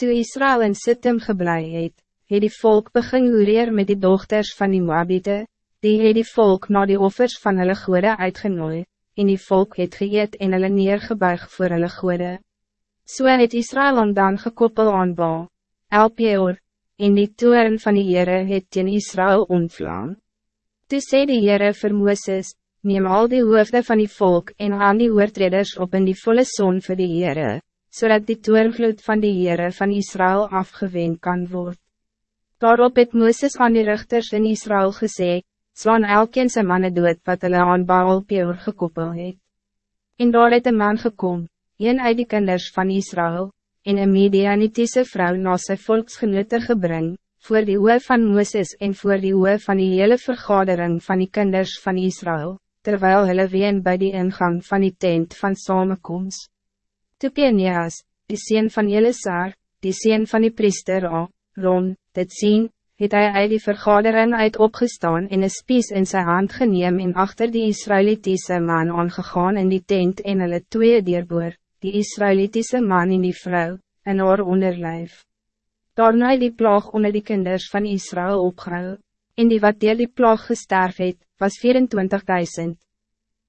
Toe Israël in Sittim geblei het, het die volk begin hoereer met die dochters van die Moabite, die het die volk na die offers van hulle goede uitgenooi, en die volk het geëet en hulle neergebuig voor hulle goede. So het Israël dan gekoppel aan Ba, Elpeor, en die toren van die Heere het teen Israël ontvlaan. Toe sê die Heere vir Mooses, neem al die hoofde van die volk en aan die oortreders op in die volle zon voor die Heere, zodat die toervloed van die Heere van Israël afgewend kan worden. Daarop het Mooses aan die richters in Israël gesê, slaan elkeen sy manne dood wat hulle aan Baal Peor gekoppel het. En daar het een man gekom, een uit die kinders van Israël, en een medianitiese vrouw na sy volksgenote gebring, voor die oe van Mooses en voor die oe van die hele vergadering van die kinders van Israël, terwijl hulle ween bij die ingang van die tent van samenkomst. Toe Peneas, die sien van Elisar, die sien van die priester A, Ron, dit sien, het hij uit die vergadering uit opgestaan en een spies in zijn hand geneem en achter die Israëlitische man aangegaan in die tent en hulle twee dierboer, die Israëlitische man en die vrouw, en haar onderlijf. Daarna die plaag onder die kinders van Israël opgehou, en die wat deel die plaag gesterf het, was 24.000.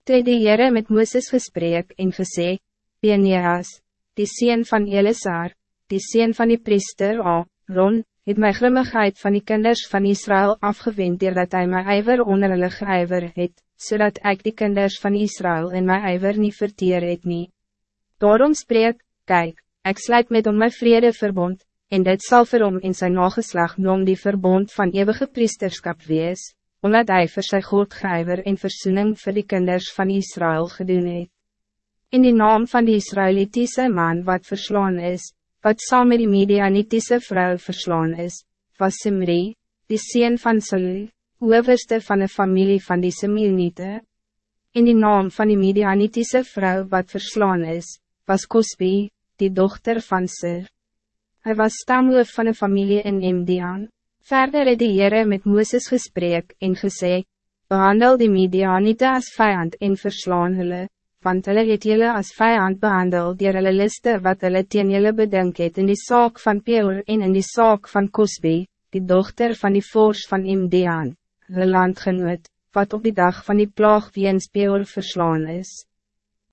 Toe die Heere met Mooses gesprek en gesê, Beneas, die sien van Elisar, die sien van die priester A, Ron, het my grimmigheid van die kinders van Israël afgewend dat hij my ijver onder hulle geijver het, zodat ik die kinders van Israël in my ijver niet verteer het nie. Daarom spreek, kijk, ik sluit met om my vrede verbond, en dit zal vir hom in zijn nageslag nom die verbond van eeuwige priesterskap wees, omdat hij vir sy God geijver en versoening vir die kinders van Israël gedoen het. In die naam van die Israëlitische man wat verslaan is, wat saam met die Medianitiese vrouw verslaan is, was Simri, die sien van Saul, overste van de familie van die Simeonite. In die naam van die Medianitiese vrouw wat verslaan is, was Cosby, die dochter van Sir. Hij was stamhoof van een familie in Imdian. Verder het die Heere met Mooses gesprek en gesê, behandel die Medianite as vijand en verslaan hulle, want hulle het julle as vijand behandel dier hulle liste wat hulle teen julle bedink het in die saak van Peor en in die saak van Cosby, die dochter van die voors van Imdian, hulle landgenoot, wat op die dag van die plaag weens Peor verslaan is.